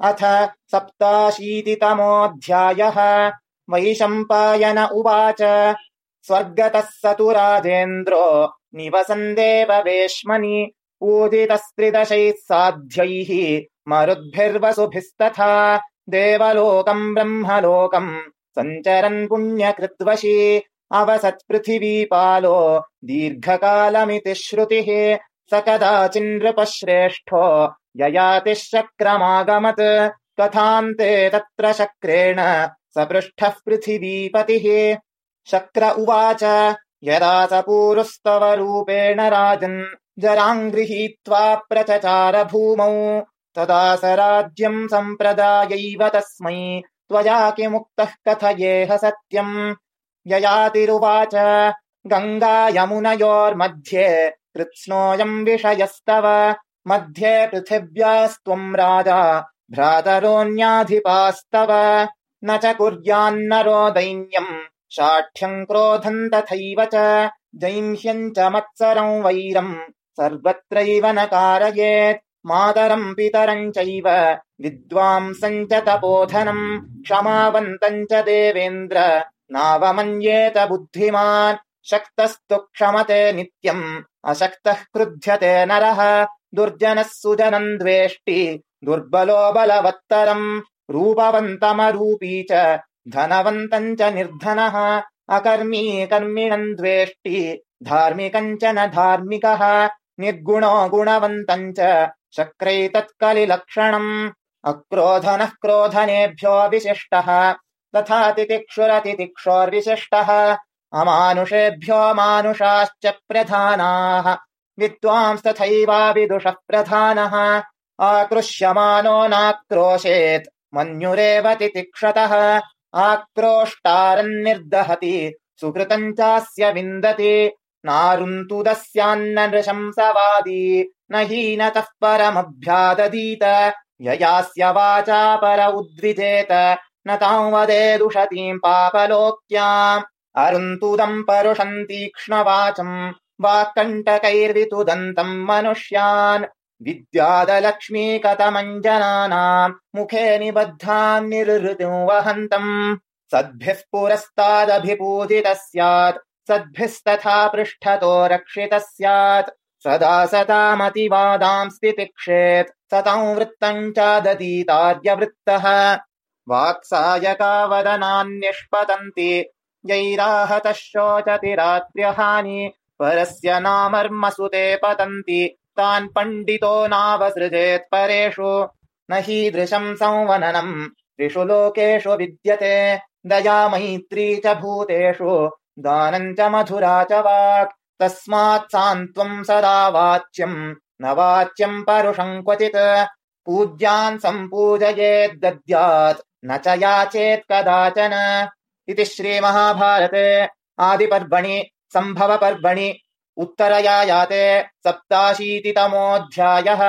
अथ सप्ताशीतितमोऽध्यायः। वैशम्पायन उवाच। स्वर्गतः स तु राजेन्द्रो निवसन्देव वेश्मनि। पूजितस्त्रिदशैः साध्यैः मरुद्भिर्वसुभिस्तथा। देवलोकम् ब्रह्मलोकम् सञ्चरन् पुण्यकृद्वशी। अवसत्पृथिवीपालो दीर्घकालमिति श्रुतिः। स कदाचिन्नृपश्रेष्ठो ययातिशक्रमागमत् कथान्ते तत्र शक्रेण स पृष्ठः पृथिवीपतिः। शक्र उवाच यदा स पूरुस्तव रूपेण राजन् जराम् गृहीत्वा प्रचचार भूमौ तदा स राज्यम् सम्प्रदायैव तस्मै त्वया किमुक्तः कथयेह सत्यम्। ययातिरुवाच गङ्गा यमुनयोर्मध्ये कृत्स्नोऽयम् विषयस्तव मध्ये पृथिव्यास्त्वम् राजा भ्रातरोऽन्याधिपास्तव। न च कुर्यान्नरो दैन्यम् शाठ्यम् क्रोधम् तथैव च जैंह्यम् च मत्सरम् वैरम् सर्वत्रैव न कारयेत् मातरम् पितरम् चैव विद्वांसम् च तपोधनम् क्षमावन्तम् च देवेन्द्र नावमन्येत बुद्धिमान् शक्तस्तु क्षमते नित्यम् अशक्तः क्रुध्यते नरः दुर्जनः सुजनम् द्वेष्टि दुर्बलो बलवत्तरम् रूपवन्तमरूपी च धनवन्तम् च निर्धनः अकर्मी कर्मिणम् द्वेष्टि धार्मिकम् च न धार्मिकः निर्गुणो गुणवन्तम् च शक्रैतत्कलिलक्षणम् अक्रोधनः क्रोधनेभ्यो विशिष्टः तथा तितिक्षुरतितिक्षोर्विशिष्टः अमानुषेभ्यो मानुषाश्च प्रधानाः विद्वांस्तथैवाविदुषः प्रधानः आकृष्यमानो नाक्रोशेत्। मन्युरेव तितिक्षतः आक्रोष्टारन्निर्दहति। सुकृतम् चास्य विन्दति। नारुन्तुदस्यान्न नृशंसवादी न हीनतः परमभ्यादधीत। ययास्य वाचा पर उद्विजेत। न ताम् वदेदुषतीम् पापलोक्याम्। अरुन्तुदम् परुषम् तीक्ष्णवाचम् वाक्कण्टकैर्वितुदन्तम् मनुष्यान् विद्यादलक्ष्मीकतमञ्जनानाम् मुखे निबद्धान् निर्हृतिम् वहन्तम् सद्भिः पुरस्तादभिपूजितः स्यात् सद्भिस्तथा पृष्ठतो रक्षितः स्यात्। सदा सतामतिवादाम् स्थितिक्षेत् सताम् वृत्तम् चादतीतार्यवृत्तः वाक्सायकावदनान्निष्पतन्ति यैराहतः शोचति रात्र्यहानि परस्य नामर्मसुते पतन्ति। तान् पण्डितो नावसृजेत् परेषु। न हीदृशम् संवननम् त्रिषु लोकेषु विद्यते। दया मैत्री च भूतेषु। दानम् च मधुरा च वाक्। तस्मात् सान्त्वम् सदा वाच्यम् न वाच्यम् परुषम् क्वचित्। पूज्यान् सम्पूजयेद्दद्यात् न च याचेत् कदाचन। इति श्रीमहाभारते। आदिपर्वणि सम्भवपर्वणि उत्तरया याते सप्ताशीतितमोऽध्यायः।